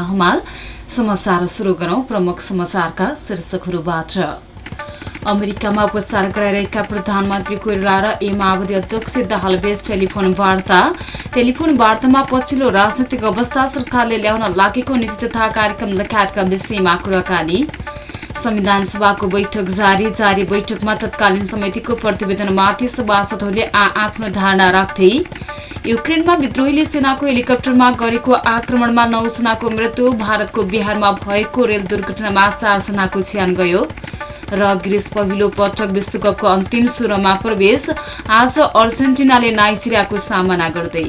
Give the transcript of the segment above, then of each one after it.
हमाल। अमेरिकामा उपचार गराइरहेका प्रधानमन्त्री कोइराला र ए माओवादी अध्यक्ष टेलिफोन वार्ता। टेलिफोन वार्तामा पछिल्लो राजनैतिक अवस्था सरकारले ल्याउन लागेको नीति तथा कार्यक्रम लगायतका विषयमा कुराकानी। संविधान सभाको बैठक जारी। जारी बैठकमा तत्कालीन समितिको प्रतिवेदनमाथि सभासदहरूले आ आफ्नो धारणा राख्दै युक्रेनमा विद्रोहीले सेनाको हेलिकप्टरमा गरेको आक्रमणमा नौजनाको मृत्यु भारतको बिहारमा भएको रेल दुर्घटनामा चारजनाको ज्यान गयो। र ग्रिस पहिलो पटक विश्वकपको अन्तिम सुरमा प्रवेश। आज अर्जेन्टिनाले नाइसिरियाको सामना गर्दै।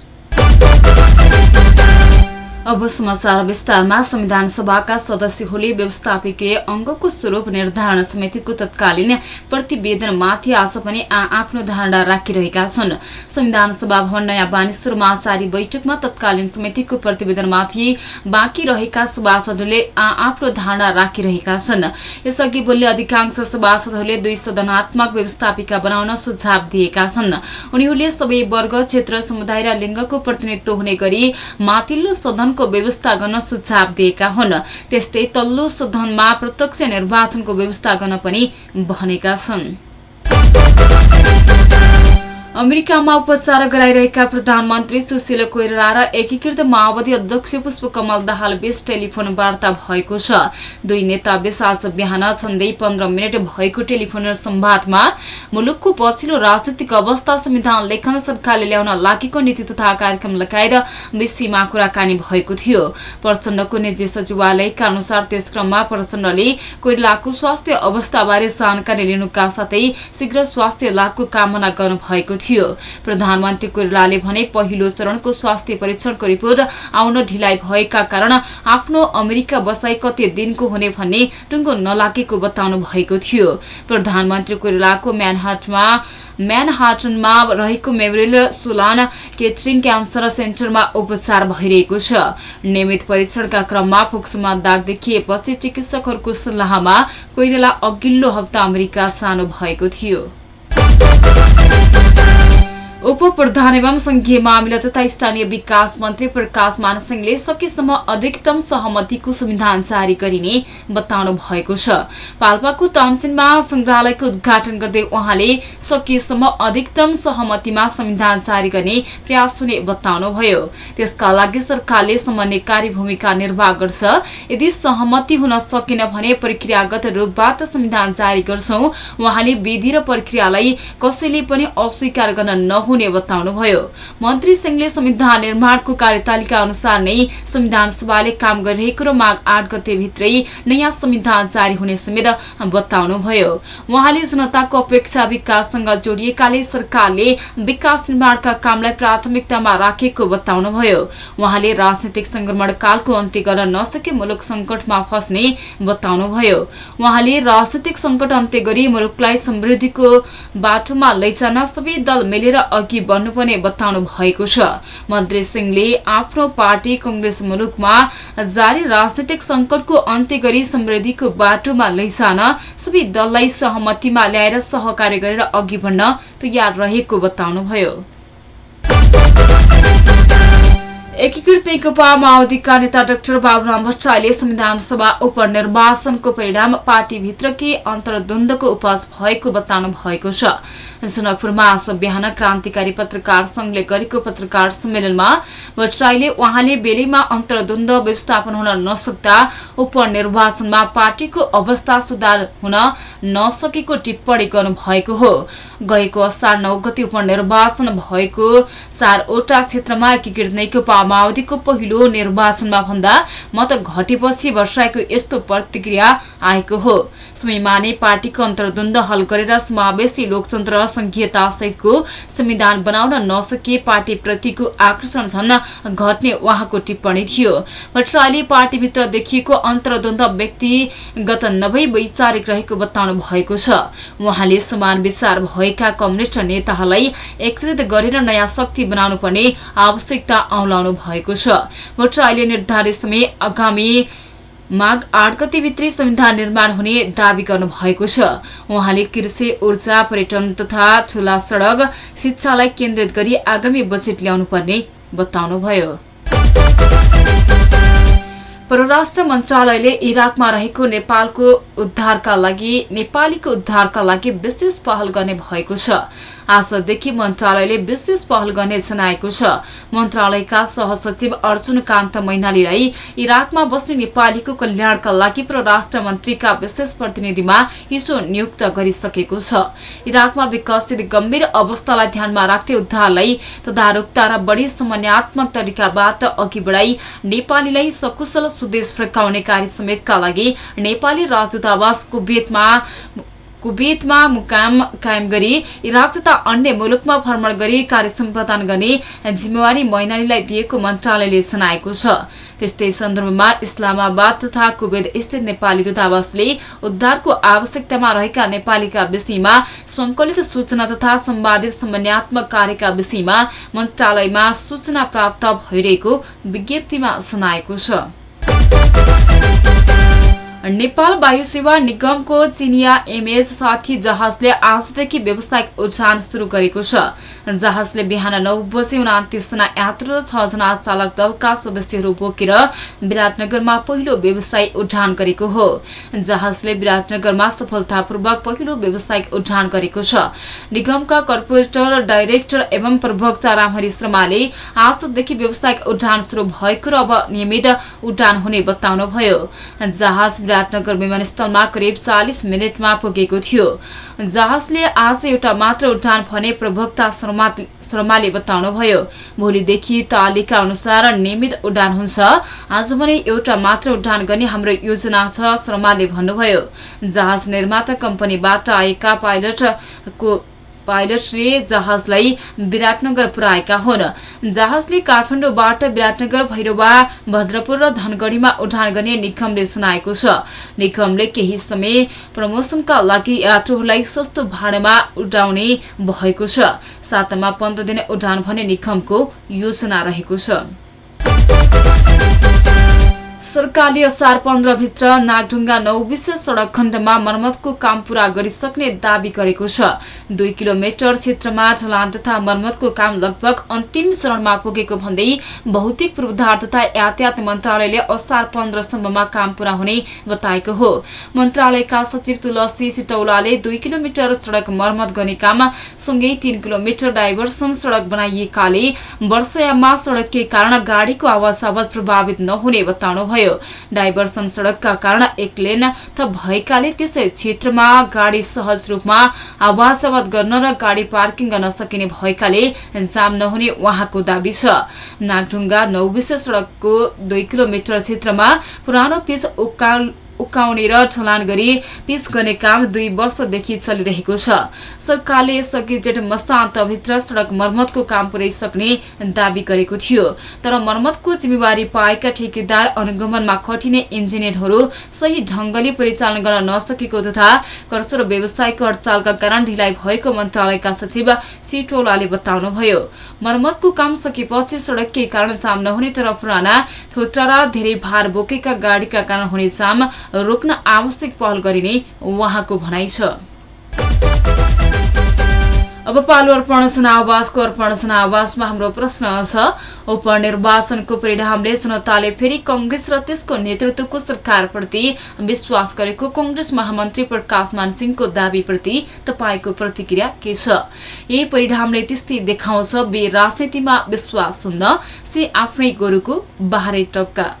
अब समाचार विस्तारमा। संविधान सभाका सदस्यहरूले व्यवस्थापकीय अङ्गको स्वरूप निर्धारण समितिको तत्कालीन प्रतिवेदनमाथि आज पनि आफ्नो धारणा राखिरहेका छन्। संविधान सभा भवन नयाँ बानेश्वरमा जारी बैठकमा तत्कालीन समितिको प्रतिवेदनमाथि बाँकी रहेका सभासदहरूले आफ्नो धारणा राखिरहेका छन्। यसअघि बोल्ने अधिकांश सभासदहरूले दुई सदनात्मक व्यवस्थापिका बनाउन सुझाव दिएका छन्। उनीहरूले सबै वर्ग क्षेत्र समुदाय र लिङ्गको प्रतिनिधित्व हुने गरी माथिल्लो सदन निर्वाचनको व्यवस्था गर्न सुझाव दिएका हुन्। त्यस्तै तल्लो सदनमा प्रत्यक्ष निर्वाचनको व्यवस्था गर्न पनि भनेका छन्। अमेरिकामा उपचार गराइरहेका प्रधानमन्त्री सुशील कोइराला र एकीकृत माओवादी अध्यक्ष पुष्पकमल दाहाल बीच टेलिफोन वार्ता भएको छ। दुई नेता बीच आज बिहान झण्डै पन्ध्र मिनट भएको टेलिफोन संवादमा मुलुकको पछिल्लो राजनीतिक अवस्था संविधान लेखन सरकारले ल्याउन लागेको नीति तथा कार्यक्रम लगाएर विषयमा कुराकानी भएको थियो। प्रचण्डको निजी सचिवालयका अनुसार त्यस क्रममा प्रचण्डले कोइरालाको स्वास्थ्य अवस्थाबारे जानकारी लिनुका साथै शीघ्र स्वास्थ्य लाभको कामना गर्नुभएको थियो। प्रधानमन्त्री कोइरालाले भने पहिलो चरणको स्वास्थ्य परीक्षणको रिपोर्ट आउन ढिलाइ भएका कारण आफ्नो अमेरिका बसाई कति दिनको हुने भन्ने टुङ्गो नलागेको बताउनु भएको थियो। प्रधानमन्त्री कोइरालाको म्यानहाटमा म्यानहाटनमा रहेको मेमोरियल सोलान केटरिङ क्यान्सर सेन्टरमा उपचार भइरहेको छ। नियमित परीक्षणका क्रममा फोक्सोमा दाग देखिएपछि चिकित्सकहरूको सल्लाहमा कोइराला अघिल्लो हप्ता अमेरिका सानो भएको थियो। उप प्रधान एवं संघीय मामिला तथा स्थानीय विकास मन्त्री प्रकाश मानसिंहले सकेसम्म अधिकतम सहमतिको संविधान जारी गरिने बताउनु भएको छ। पाल्पाको तानसिनमा संग्रहालयको उद्घाटन गर्दै उहाँले सकेसम्म अधिकतम सहमतिमा संविधान जारी गर्ने प्रयास हुने बताउनुभयो। त्यसका लागि सरकारले समन्वयकारी भूमिका निर्वाह गर्छ। यदि सहमति हुन सकेन भने प्रक्रियागत रूपबाट संविधान जारी गर्छौ। उहाँले विधि र प्रक्रियालाई कसैले पनि अस्वीकार गर्न नहुने हुने बताउनुभयो। मन्त्री सिंहले संविधान निर्माणको कार्यतालिका अनुसार नै संविधान सभाले काम गरिरहेको र माघ आठ गते भित्रै नयाँ संविधान जारी हुने समेत बताउनुभयो। उहाँले जनताको अपेक्षा विकाससँग जोडिएकाले सरकारले विकास निर्माणका कामलाई प्राथमिकतामा राखेको बताउनुभयो। उहाँले राजनैतिक संक्रमण कालको अन्त्य गर्न नसके मुलुक संकटमा फस्ने बताउनुभयो। उहाँले राजनैतिक संकट अन्त्य गरी मुलुकलाई समृद्धिको बाटोमा लैजान सबै दल मिलेर अघि बढ्नुपर्ने बताउनु भएको छ। मन्त्री सिंहले आफ्नो पार्टी कंग्रेस मुलुकमा जारी राजनैतिक संकटको अन्त्य गरी समृद्धिको बाटोमा लैजान सबै दललाई सहमतिमा ल्याएर सहकार्य गरेर अघि बढ्न तयार रहेको बताउनुभयो। एकीकृत नेकपा माओवादीका नेता डाक्टर बाबुराम भट्टराईले संविधान सभा उपनिर्वाचनको परिणाम पार्टीभित्रकै अन्तर्द्वन्दको उपज भएको बताउनु भएको छ। जनकपुरमा आज बिहान क्रान्तिकारी पत्रकार संघले गरेको पत्रकार सम्मेलनमा भट्टराईले उहाँले बेलैमा अन्तर्द्वन्द व्यवस्थापन हुन नसक्दा उपनिर्वाचनमा पार्टीको अवस्था सुधार हुन नसकेको टिप्पणी गर्नुभएको हो। गएको असार नौ गति उपनिर्वाचन भएको चारवटा क्षेत्रमा एकीकृत नेकपा माओवादीको पहिलो निर्वाचनमा भन्दा मत घटेपछि वर्षाएको यस्तो प्रतिक्रिया आएको हो। समयमाने पार्टीको अन्तर्द्वन्द हल गरेर समावेशी लोकतन्त्र संघीयता सहितको संविधान बनाउन नसके पार्टीप्रतिको आकर्षण झन् घट्ने उहाँको टिप्पणी थियो। भट्टराईले पार्टीभित्र देखिएको अन्तर्द्वन्द व्यक्तिगत नभई वैचारिक रहेको बताउनु भएको छ। उहाँले समान विचार भएका कम्युनिष्ट नेताहरूलाई एकत्रित गरेर नयाँ शक्ति बनाउनु पर्ने आवश्यकता औलाउनु भएको छ। भट्टराईले निर्धारित समय आगामी माघ आठ गतिभित्रै संविधान निर्माण हुने दावी गर्नु भएको छ। उहाँले कृषि ऊर्जा पर्यटन तथा ठूला सड़क शिक्षालाई केन्द्रित गरी आगामी बजेट ल्याउनु पर्ने बताउनुभयो। परराष्ट्र मन्त्रालयले इराकमा रहेको नेपालको उद्धारका लागि नेपालीको उद्धारका लागि विशेष पहल गर्ने भएको छ। आजदेखि मन्त्रालयले विशेष पहल गर्ने जनाएको छ। मन्त्रालयका सहसचिव अर्जुन कान्त मैनालीलाई इराकमा बस्ने नेपालीको कल्याणका लागि परराष्ट्र मन्त्रीका विशेष प्रतिनिधिमा हिजो नियुक्त गरिसकेको छ। इराकमा विकसित गम्भीर अवस्थालाई ध्यानमा राख्दै उद्धारलाई तदारुकता र बढी समन्वयात्मक तरिकाबाट अघि बढाई नेपालीलाई सकुशल स्वदेश फर्काउने कार्य समेतका लागि नेपाली राजदूतावास कुवेतमा कुवेतमा मुकाम कायम गरी इराक तथा अन्य मुलुकमा भ्रमण गरी कार्य सम्पादन गर्ने जिम्मेवारी मैनालीलाई दिएको मन्त्रालयले जनाएको छ। त्यस्तै सन्दर्भमा इस्लामाबाद तथा कुवेत स्थित नेपाली दूतावासले उद्धारको आवश्यकतामा रहेका नेपालीका विषयमा संकलित सूचना तथा सम्वादित समन्वयात्मक कार्यका विषयमा मन्त्रालयमा सूचना प्राप्त भइरहेको विज्ञप्तिमा जनाएको छ। Thank you. नेपाल वायु सेवा निगमको चिनिया एमएच साठी जहाजले आजदेखि व्यावसायिक उडान शुरू गरेको छ। जहाजले बिहान नौ बजे उनातिसजना यात्रु र छजना चालक दलका सदस्यहरू बोकेर विराटनगरमा पहिलो व्यवसायिक उडान गरेको हो। जहाजले विराटनगरमा सफलतापूर्वक पहिलो व्यवसायिक उडान गरेको छ। निगमका कर्पोरेटर डाइरेक्टर एवं प्रवक्ता रामहरि शर्माले आजदेखि व्यवसायिक उडान शुरू भएको र अब नियमित उडान हुने बताउनुभयो। जहाज विराटनगर विमानस्थलमा करिब चालिस मिनटमा पुगेको थियो। जहाजले आज एउटा मात्र उडान भने प्रवक्ता शर्माले बताउनुभयो भोलिदेखि तालिका अनुसार नियमित उडान हुन्छ। आज भने एउटा मात्र उडान गर्ने हाम्रो योजना छ शर्माले भन्नुभयो। जहाज निर्माता कम्पनीबाट आएका पाइलटको पाइलटले जहाजलाई विराटनगर पुर्याएका हुन्। जहाजले काठमाडौँबाट विराटनगर भैरवा भद्रपुर र धनगढ़ीमा उडान गर्ने निगमले सुनाएको छ। निगमले केही समय प्रमोसनका लागि यात्रुहरूलाई सस्तो भाडामा उडाउने भएको छ। सातामा पन्ध्र दिन उडान भने निगमको योजना रहेको छ। सरकारले असार पन्ध्रभित्र नागढुङ्गा नौ विशेष सड़क खण्डमा मर्मतको काम पूरा गरिसक्ने दावी गरेको छ। दुई किलोमिटर क्षेत्रमा ढलान तथा मर्मतको काम लगभग अन्तिम चरणमा पुगेको भन्दै भौतिक पूर्वाधार तथा यातायात मन्त्रालयले असार पन्ध्रसम्ममा काम पूरा हुने बताएको हो। मन्त्रालयका सचिव तुलसी सिटौलाले दुई किलोमिटर सड़क मर्मत गर्ने काम सँगै तीन किलोमिटर डाइभर्सन सड़क बनाइएकाले वर्षयाममा सड़ककै कारण गाड़ीको आवाजावत प्रभावित नहुने बताउनुभयो। भयो। डाइभर्सन सड़कका कारण एक लेन थप भएकाले त्यसै क्षेत्रमा गाड़ी सहज रूपमा आवाज गर्न र गाड़ी पार्किङ गर्न सकिने भएकाले जाम नहुने उहाँको दावी छ। नागढुङ्गा नौ विशेष सड़कको दुई किलोमिटर क्षेत्रमा पुरानो पिच उकाल उकाउने र ढलान गरी पिच गर्ने काम दुई वर्षदेखि चलिरहेको छ। सरकारले यसअघि जेठ मसान्तभित्र सड़क मर्मतको काम पुर्याइसक्ने दावी गरेको थियो। तर मर्मतको जिम्मेवारी पाएका ठेकेदार अनुगमनमा खटिने इन्जिनियरहरू सही ढंगले परिचालन गर्न नसकेको तथा कर्सर व्यवसायको हड़तालका कारण ढिलाइ भएको मन्त्रालयका सचिव सिटोलाले बताउनुभयो। मर्मतको काम सकेपछि सड़ककै कारण जाम नहुने तर पुराना थोत्रा र धेरै भार बोकेका गाड़ीका कारण हुने जाम रोक्न आवश्यक पहल गरिने उहाँको भनाइ छ। अब पालु अर्पण जनावासको अर्पण जनावासमा हाम्रो प्रश्न छ उपनिर्वाचनको परिणामले जनताले फेरि कंग्रेस र त्यसको नेतृत्वको सरकारप्रति विश्वास गरेको कंग्रेस महामन्त्री प्रकाश मानसिंहको दावीप्रति तपाईँको प्रतिक्रिया के छ? यही परिणामले त्यस्तै देखाउँछ बे राजनीतिमा विश्वास हुन्न से आफ्नै गोरुको बाह्रै टक्का।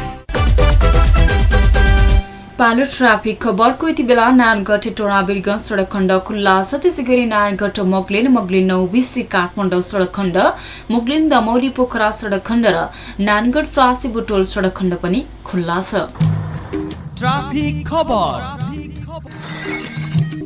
पालो ट्राफिक खबरको यति बेला नारायणगढ टोडा बिरगञ्ज सडक खण्ड खुल्ला छ। त्यसै गरी नारायणगढ मोगलिन मोगलिन नौ बिसी काठमाडौँ सडक खण्ड मोगलिन दमौली पोखरा सडक खण्ड र नारायणगढ फ्रासी बुटोल सडक खण्ड पनि खुल्ला छ।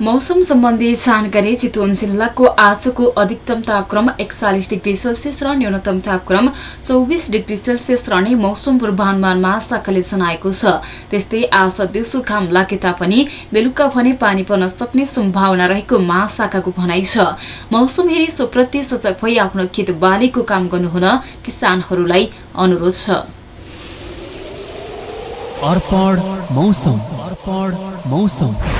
मौसम सम्बन्धी जानकारी चितवन जिल्लाको आजको अधिकतम तापक्रम एकचालिस डिग्री सेल्सियस र न्यूनतम तापक्रम चौबिस डिग्री सेल्सियस रहने मौसम पूर्वानुमान महाशाखाले जनाएको छ। त्यस्तै आज दिउँसो घाम लागे तापनि बेलुका भने पानी पर्न सक्ने सम्भावना रहेको महाशाखाको भनाइ छ। मौसम हेरी सोप्रति सजग भई आफ्नो खेत बालीको काम गर्नुहुन किसानहरूलाई अनुरोध छ। मौसम।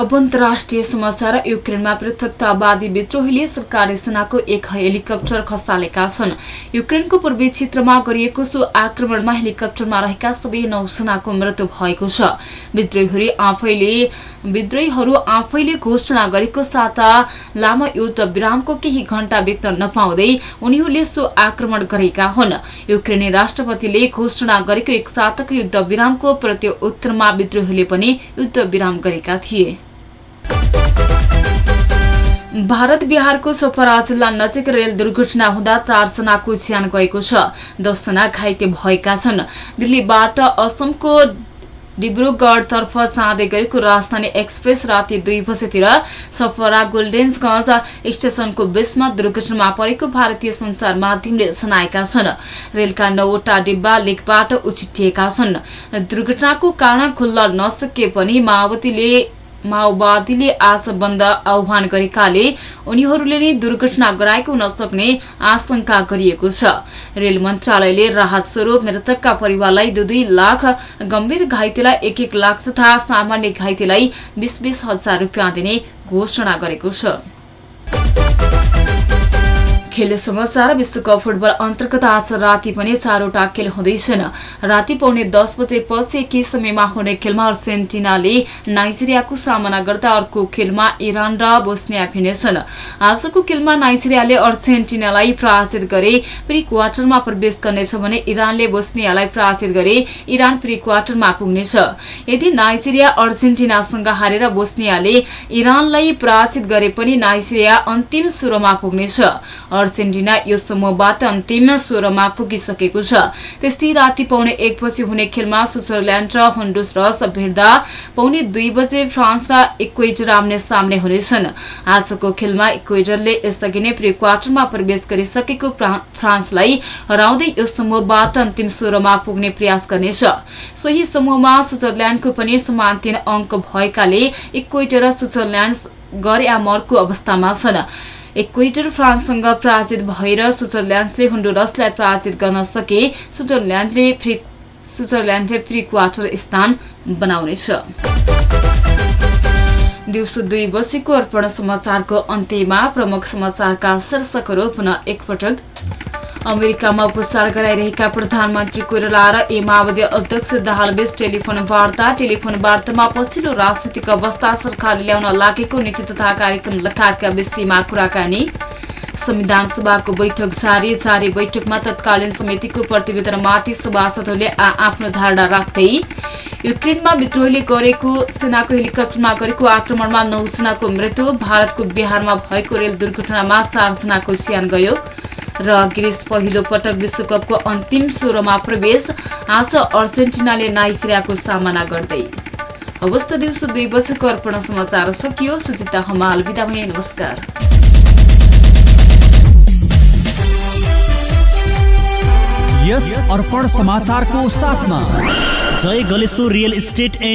अब अन्तर्राष्ट्रिय समाचार युक्रेनमा पृथकतावादी विद्रोहीले सरकारी सेनाको एक हेलिकप्टर खसालेका छन्। युक्रेनको पूर्वी क्षेत्रमा गरिएको सो आक्रमणमा हेलिकप्टरमा रहेका सबै नौसेनाको मृत्यु भएको छ। विद्रोहीहरू आफैले विद्रोहीहरू आफैले घोषणा गरेको साता लामो युद्ध विरामको केही घण्टा बित्न नपाउँदै उनीहरूले सो आक्रमण गरेका हुन्। युक्रेनी राष्ट्रपतिले घोषणा गरेको एक साताको युद्ध विरामको प्रत्युत्तरमा विद्रोहीहरूले पनि युद्ध विराम गरेका थिए। भारत बिहारको छपरा जिल्ला नजिक रेल दुर्घटना हुँदा चारजनाको ज्यान गएको छ। दसजना घाइते भएका छन्। दिल्लीबाट असमको डिब्रुगढतर्फ जाँदै गरेको राजधानी एक्सप्रेस राति दुई बजेतिर सफरा गोल्डेन्सगंज स्टेशनको बीचमा दुर्घटनामा परेको भारतीय संचार माध्यमले जनाएका छन्। रेलका नौवटा डिब्बा लेकबाट उछिटिएका छन्। दुर्घटनाको कारण खुल्न नसके पनि माओवादीले माओवादीले आज बन्द आह्वान गरेकाले उनीहरूले नै दुर्घटना गराएको हुन सक्ने आशंका गरिएको छ। रेल मन्त्रालयले राहत स्वरूप मृतकका परिवारलाई दुई दुई लाख गम्भीर घाइतेलाई एक एक लाख तथा सामान्य घाइतेलाई बीस बीस हजार रुपियाँ दिने घोषणा गरेको छ। खेल समाचार विश्वकप फुटबल अन्तर्गत आज राति पनि चारवटा खेल हुँदैछन्। राति पाउने दस बजेपछि एकै समयमा हुने खेलमा अर्जेन्टिनाले नाइजेरियाको सामना गर्दा अर्को खेलमा इरान र बोस्निया भिड्नेछन् आजको खेलमा नाइजेरियाले अर्जेन्टिनालाई पराजित गरे प्री क्वार्टरमा प्रवेश गर्नेछ भने इरानले बोस्नियालाई पराजित गरे इरान प्री क्वार्टरमा पुग्नेछ। यदि नाइजेरिया अर्जेन्टिनासँग हारेर बोस्नियाले इरानलाई पराजित गरे पनि नाइजेरिया अन्तिम सुरुमा पुग्नेछ। अर्जेन्टिना यो समूहबाट अन्तिम सोह्रमा पुगिसकेको छ। त्यस्तै राति पाउने एक बजे हुने खेलमा स्विजरल्याण्ड र हन्डुस भेट्दा पाउने दुई बजे फ्रान्स र इक्वेटर आम्ने सामने हुनेछन्। आजको खेलमा इक्वेटरले यसअघि नै प्री क्वार्टरमा प्रवेश गरिसकेको फ्रान्सलाई हराउँदै यो समूहबाट अन्तिम सोह्रमा पुग्ने प्रयास गर्नेछ। सोही समूहमा स्विजरल्याण्डको पनि समान तीन अङ्क भएकाले इक्वेटर र स्विजरल्याण्ड गरे मर्को अवस्थामा छन्। इक्वेटर फ्रान्ससँग पराजित भएर स्विजरल्याण्डले हुन्डुरसलाई पराजित गर्न सके स्विजरल्याण्डले फ्री स्विजरल्याण्डले प्री क्वार्टर स्थान बनाउनेछ। दिउँसो दुई बजेको अर्पण समाचारको अन्त्यमा प्रमुख समाचारका शीर्षकहरू पुनः एकपटक अमेरिकामा उपचार गराइरहेका प्रधानमन्त्री कोइराला र ए माओवादी अध्यक्ष दाहालबीच टेलिफोन वार्ता टेलिफोन वार्तामा पछिल्लो राजनीतिक अवस्था सरकारले ल्याउन लागेको नीति तथा कार्यक्रम लगायतका विषयमा कुराकानी। संविधान सभाको बैठक जारी जारी बैठकमा तत्कालीन समितिको प्रतिवेदनमाथि सभासदहरूले आफ्नो धारणा राख्दै युक्रेनमा विद्रोहीले गरेको सेनाको हेलिकप्टरमा गरेको आक्रमणमा नौसेनाको मृत्यु भारतको बिहारमा भएको रेल दुर्घटनामा चारजनाको स्यान गयो। र ग्रिस पहिलो पटक विश्वकपको अन्तिम सोह्रमा प्रवेश। आज अर्जेन्टिनाले नाइजेरियाको सामना गर्दै। अवस्था दिउँसो दुई बजेको अर्पण समाचार सकियो। सुचिता हमाल बिदा भए नमस्कार। यस अर्पण समाचारको साथमा। Jai Galeshwar real estate and